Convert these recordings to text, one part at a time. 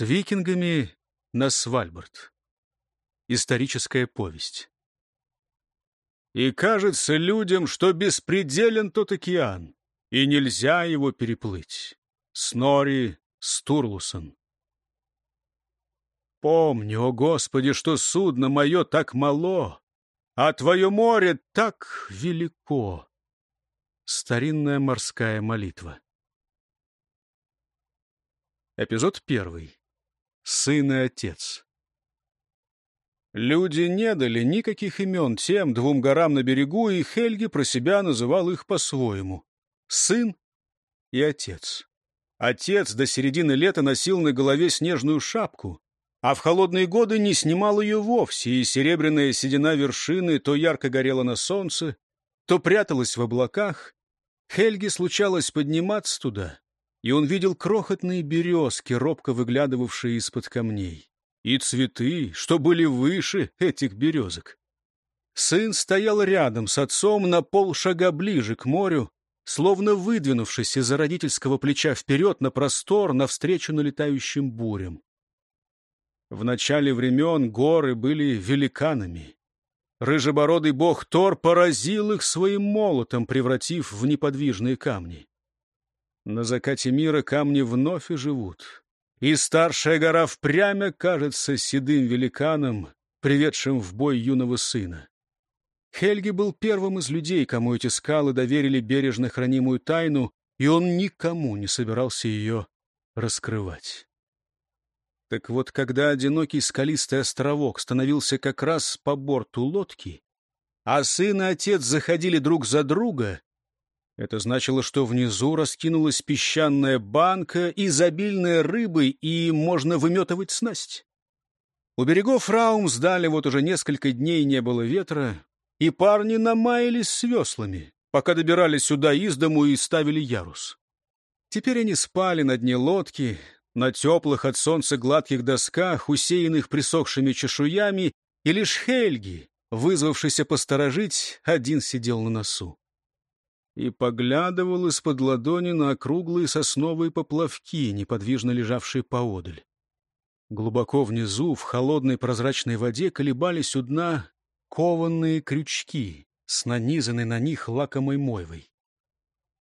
С викингами на Свальбард. Историческая повесть. И кажется людям, что беспределен тот океан, и нельзя его переплыть. Снори Стурлусон. Помни, о Господи, что судно мое так мало, а Твое море так велико. Старинная морская молитва. Эпизод первый. Сын и отец. Люди не дали никаких имен тем двум горам на берегу, и Хельги про себя называл их по-своему. Сын и отец. Отец до середины лета носил на голове снежную шапку, а в холодные годы не снимал ее вовсе, и серебряная седина вершины то ярко горела на солнце, то пряталась в облаках. Хельге случалось подниматься туда, и он видел крохотные березки, робко выглядывавшие из-под камней, и цветы, что были выше этих березок. Сын стоял рядом с отцом на полшага ближе к морю, словно выдвинувшись из-за родительского плеча вперед на простор навстречу налетающим бурям. В начале времен горы были великанами. Рыжебородый бог Тор поразил их своим молотом, превратив в неподвижные камни. На закате мира камни вновь и живут. И старшая гора впрямь кажется седым великаном, приведшим в бой юного сына. Хельги был первым из людей, кому эти скалы доверили бережно хранимую тайну, и он никому не собирался ее раскрывать. Так вот, когда одинокий скалистый островок становился как раз по борту лодки, а сын и отец заходили друг за друга, это значило, что внизу раскинулась песчаная банка, изобильная рыбой, и можно выметывать снасть. У берегов Раумсдали вот уже несколько дней не было ветра, и парни намаялись с веслами, пока добирались сюда из дому и ставили ярус. Теперь они спали на дне лодки, на теплых от солнца гладких досках, усеянных присохшими чешуями, и лишь Хельги, вызвавшийся посторожить, один сидел на носу. И поглядывал из-под ладони на округлые сосновые поплавки, неподвижно лежавшие поодаль. Глубоко внизу, в холодной прозрачной воде, колебались у дна кованные крючки с нанизанной на них лакомой мойвой.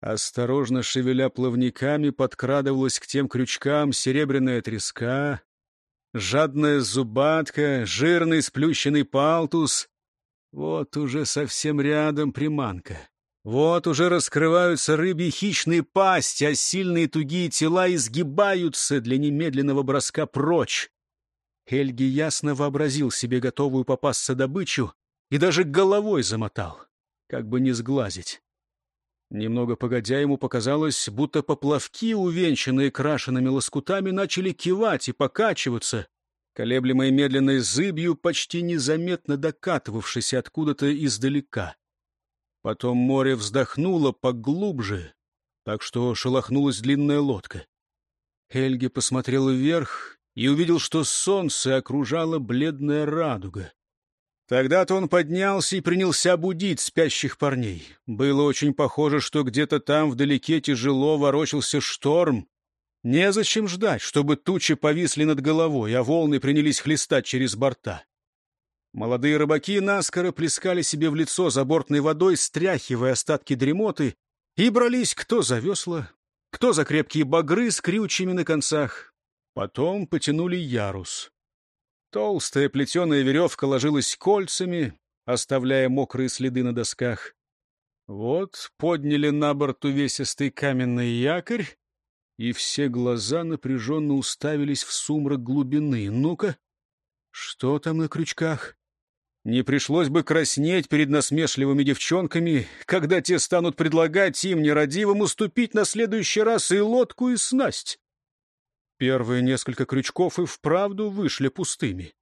Осторожно шевеля плавниками, подкрадывалась к тем крючкам серебряная треска, жадная зубатка, жирный сплющенный палтус. Вот уже совсем рядом приманка. Вот уже раскрываются рыбьи хищные пасти, а сильные тугие тела изгибаются для немедленного броска прочь. Хельги ясно вообразил себе готовую попасться добычу и даже головой замотал, как бы не сглазить. Немного погодя, ему показалось, будто поплавки, увенчанные крашенными лоскутами, начали кивать и покачиваться, колеблемые медленной зыбью, почти незаметно докатывавшись откуда-то издалека. Потом море вздохнуло поглубже, так что шелохнулась длинная лодка. Хельги посмотрел вверх и увидел, что солнце окружала бледная радуга. Тогда-то он поднялся и принялся будить спящих парней. Было очень похоже, что где-то там вдалеке тяжело ворочался шторм. Незачем ждать, чтобы тучи повисли над головой, а волны принялись хлестать через борта. Молодые рыбаки наскоро плескали себе в лицо забортной водой, стряхивая остатки дремоты, и брались кто за весла, кто за крепкие багры с крючьями на концах. Потом потянули ярус. Толстая плетеная веревка ложилась кольцами, оставляя мокрые следы на досках. Вот подняли на борт увесистый каменный якорь, и все глаза напряженно уставились в сумрак глубины. Ну-ка, что там на крючках? Не пришлось бы краснеть перед насмешливыми девчонками, когда те станут предлагать им нерадивым уступить на следующий раз и лодку, и снасть. Первые несколько крючков и вправду вышли пустыми.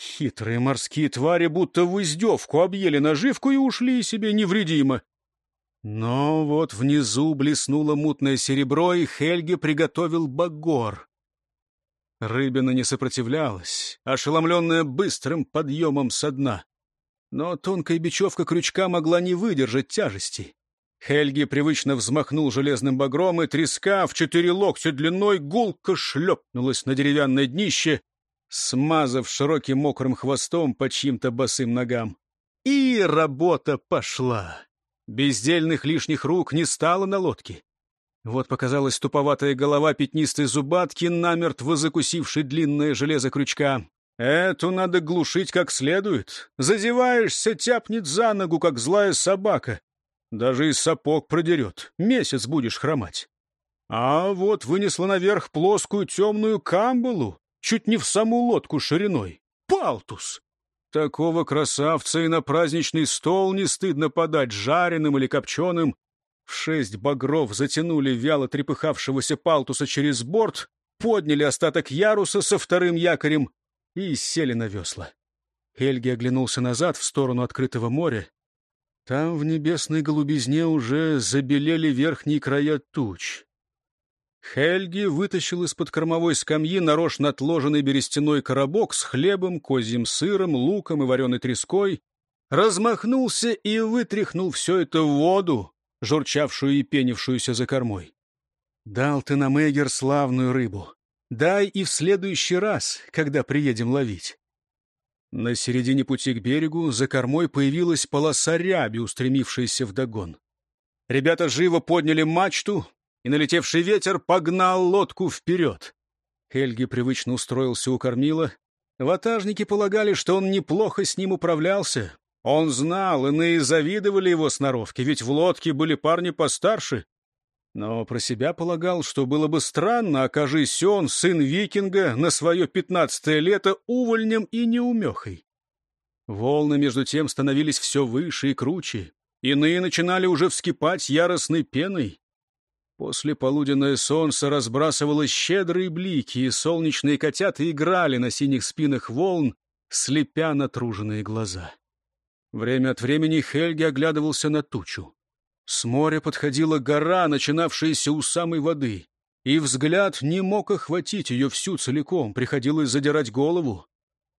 Хитрые морские твари будто в издевку объели наживку и ушли себе невредимо. Но вот внизу блеснуло мутное серебро, и Хельги приготовил багор. Рыбина не сопротивлялась, ошеломленная быстрым подъемом со дна. Но тонкая бечевка крючка могла не выдержать тяжести. Хельги привычно взмахнул железным багром, и треска в четыре локтя длиной гулко шлепнулась на деревянное днище, смазав широким мокрым хвостом по чьим-то босым ногам. И работа пошла. Бездельных лишних рук не стало на лодке. Вот показалась туповатая голова пятнистой зубатки, намертво закусившей длинное железо крючка. Эту надо глушить как следует. Зазеваешься, тяпнет за ногу, как злая собака. Даже и сапог продерет. Месяц будешь хромать. А вот вынесла наверх плоскую темную камбалу, чуть не в саму лодку шириной. Палтус! Такого красавца и на праздничный стол не стыдно подать жареным или копченым. Шесть багров затянули вяло трепыхавшегося палтуса через борт, подняли остаток яруса со вторым якорем и сели на весла. Хельги оглянулся назад в сторону открытого моря. Там в небесной голубизне уже забелели верхние края туч. Хельги вытащил из-под кормовой скамьи нарочно отложенный берестяной коробок с хлебом, козьим сыром, луком и вареной треской, размахнулся и вытряхнул все это в воду, журчавшую и пенившуюся за кормой. «Дал ты нам, Эгер, славную рыбу. Дай и в следующий раз, когда приедем ловить». На середине пути к берегу за кормой появилась полоса ряби, устремившаяся вдогон. Ребята живо подняли мачту, и налетевший ветер погнал лодку вперед. Хельги привычно устроился у кормила. Ватажники полагали, что он неплохо с ним управлялся. Он знал, иные завидовали его сноровке, ведь в лодке были парни постарше. Но про себя полагал, что было бы странно, окажись он, сын викинга, на свое пятнадцатое лето увольнем и неумехой. Волны, между тем, становились все выше и круче. Иные начинали уже вскипать яростной пеной. После полуденное солнце разбрасывало щедрые блики, и солнечные котята играли на синих спинах волн, слепя натруженные глаза. Время от времени Хельги оглядывался на тучу. С моря подходила гора, начинавшаяся у самой воды, и взгляд не мог охватить ее всю целиком, приходилось задирать голову.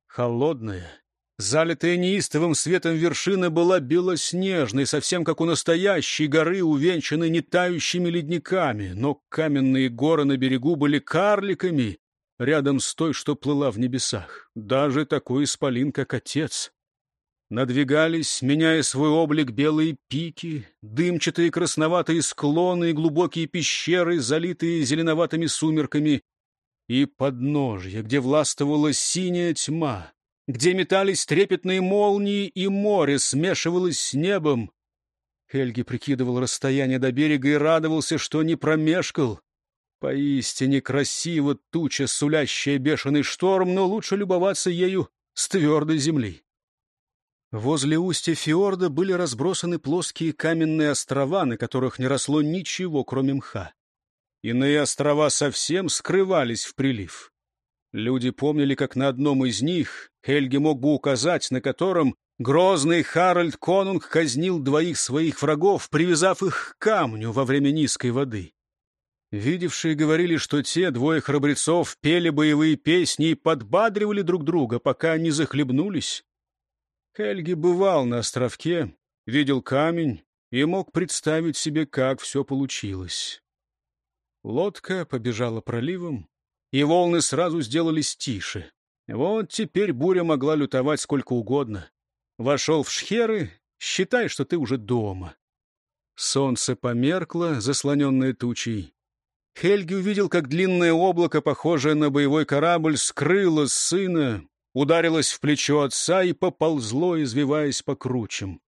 Холодная, Залитая неистовым светом вершина была белоснежной, совсем как у настоящей горы, увенчанной нетающими ледниками, но каменные горы на берегу были карликами, рядом с той, что плыла в небесах. Даже такой исполин, как отец. Надвигались, меняя свой облик, белые пики, дымчатые красноватые склоны и глубокие пещеры, залитые зеленоватыми сумерками, и подножья, где властвовала синяя тьма, где метались трепетные молнии, и море смешивалось с небом. Хельги прикидывал расстояние до берега и радовался, что не промешкал. Поистине красиво туча, сулящая бешеный шторм, но лучше любоваться ею с твердой земли. Возле устья фьорда были разбросаны плоские каменные острова, на которых не росло ничего, кроме мха. Иные острова совсем скрывались в прилив. Люди помнили, как на одном из них, Хельги мог бы указать, на котором грозный Харальд Конунг казнил двоих своих врагов, привязав их к камню во время низкой воды. Видевшие говорили, что те двое храбрецов пели боевые песни и подбадривали друг друга, пока не захлебнулись. Хельги бывал на островке, видел камень и мог представить себе, как все получилось. Лодка побежала проливом, и волны сразу сделались тише. Вот теперь буря могла лютовать сколько угодно. Вошел в шхеры, считай, что ты уже дома. Солнце померкло, заслоненное тучей. Хельги увидел, как длинное облако, похожее на боевой корабль, скрыло сына, ударилось в плечо отца и поползло, извиваясь по кручам.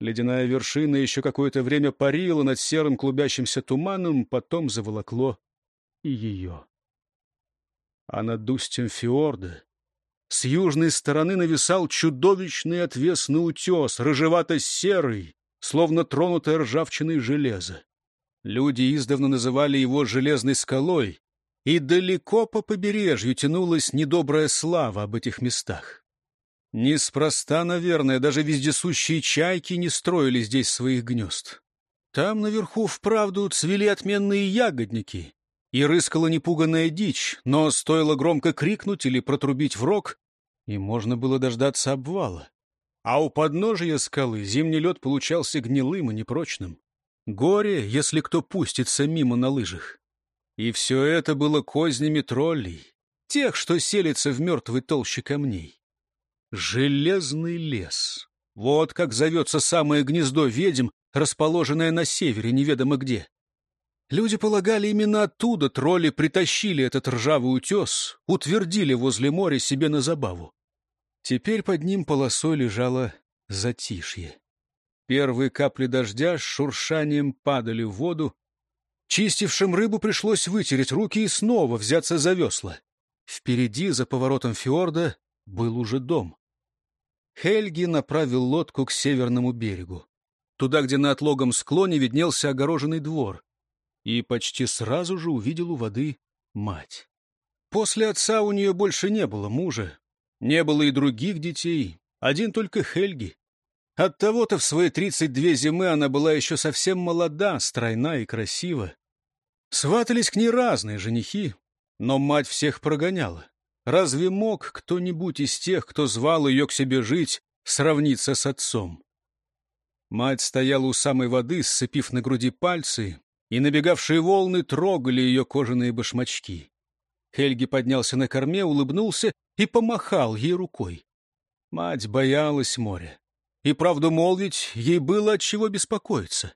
Ледяная вершина еще какое-то время парила над серым клубящимся туманом, потом заволокло и ее а над устьем фьорда с южной стороны нависал чудовищный отвесный утес, рыжевато-серый, словно тронутое ржавчиной железо. Люди издавна называли его «железной скалой», и далеко по побережью тянулась недобрая слава об этих местах. Неспроста, наверное, даже вездесущие чайки не строили здесь своих гнезд. Там наверху вправду цвели отменные ягодники, и рыскала непуганная дичь, но стоило громко крикнуть или протрубить в рог, и можно было дождаться обвала. А у подножия скалы зимний лед получался гнилым и непрочным. Горе, если кто пустится мимо на лыжах. И все это было кознями троллей, тех, что селятся в мертвой толще камней. Железный лес. Вот как зовется самое гнездо ведьм, расположенное на севере, неведомо где. Люди полагали, именно оттуда тролли притащили этот ржавый утес, утвердили возле моря себе на забаву. Теперь под ним полосой лежало затишье. Первые капли дождя с шуршанием падали в воду. Чистившим рыбу пришлось вытереть руки и снова взяться за весла. Впереди, за поворотом фьорда, был уже дом. Хельги направил лодку к северному берегу, туда, где на отлогом склоне виднелся огороженный двор и почти сразу же увидел у воды мать. После отца у нее больше не было мужа, не было и других детей, один только Хельги. Оттого-то в свои тридцать две зимы она была еще совсем молода, стройна и красива. Сватались к ней разные женихи, но мать всех прогоняла. Разве мог кто-нибудь из тех, кто звал ее к себе жить, сравниться с отцом? Мать стояла у самой воды, сцепив на груди пальцы, и набегавшие волны трогали ее кожаные башмачки. Хельги поднялся на корме, улыбнулся и помахал ей рукой. Мать боялась моря. И правду молвить, ей было от чего беспокоиться.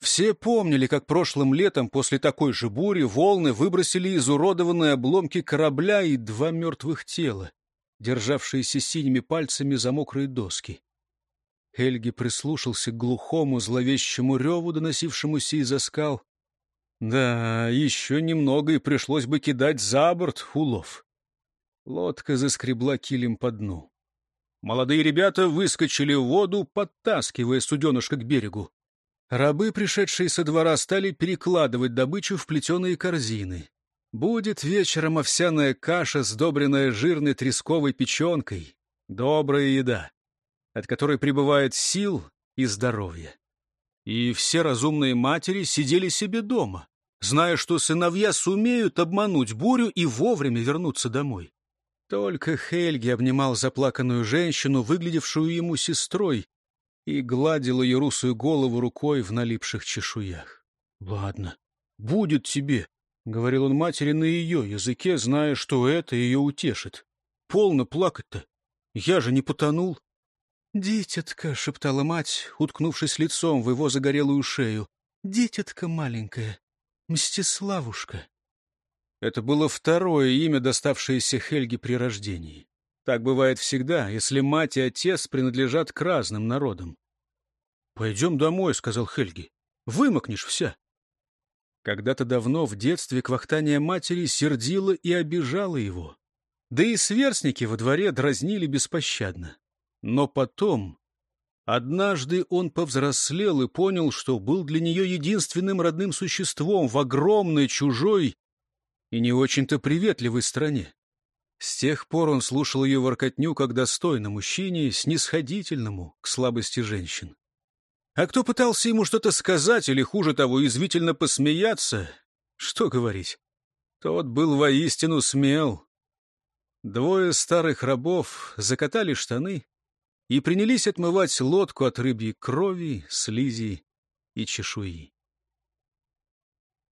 Все помнили, как прошлым летом после такой же бури волны выбросили изуродованные обломки корабля и два мертвых тела, державшиеся синими пальцами за мокрые доски. Хельги прислушался к глухому, зловещему реву, доносившемуся из-за скал. Да, еще немного, и пришлось бы кидать за борт улов. Лодка заскребла килем по дну. Молодые ребята выскочили в воду, подтаскивая суденышко к берегу. Рабы, пришедшие со двора, стали перекладывать добычу в плетеные корзины. Будет вечером овсяная каша, сдобренная жирной тресковой печенкой. Добрая еда от которой пребывает сил и здоровье. И все разумные матери сидели себе дома, зная, что сыновья сумеют обмануть бурю и вовремя вернуться домой. Только Хельги обнимал заплаканную женщину, выглядевшую ему сестрой, и гладил ее русую голову рукой в налипших чешуях. — Ладно, будет тебе, — говорил он матери на ее языке, зная, что это ее утешит. — Полно плакать-то. Я же не потонул. «Дитятка», — шептала мать, уткнувшись лицом в его загорелую шею, — «дитятка маленькая, Мстиславушка». Это было второе имя, доставшееся Хельге при рождении. Так бывает всегда, если мать и отец принадлежат к разным народам. «Пойдем домой», — сказал Хельги. «Вымокнешь вся». Когда-то давно в детстве квахтание матери сердило и обижало его. Да и сверстники во дворе дразнили беспощадно. Но потом, однажды он повзрослел и понял, что был для нее единственным родным существом в огромной, чужой и не очень-то приветливой стране. С тех пор он слушал ее воркотню как достойно мужчине, снисходительному к слабости женщин. А кто пытался ему что-то сказать или, хуже того, извительно посмеяться, что говорить, тот был воистину смел. Двое старых рабов закатали штаны, и принялись отмывать лодку от рыбьей крови, слизи и чешуи.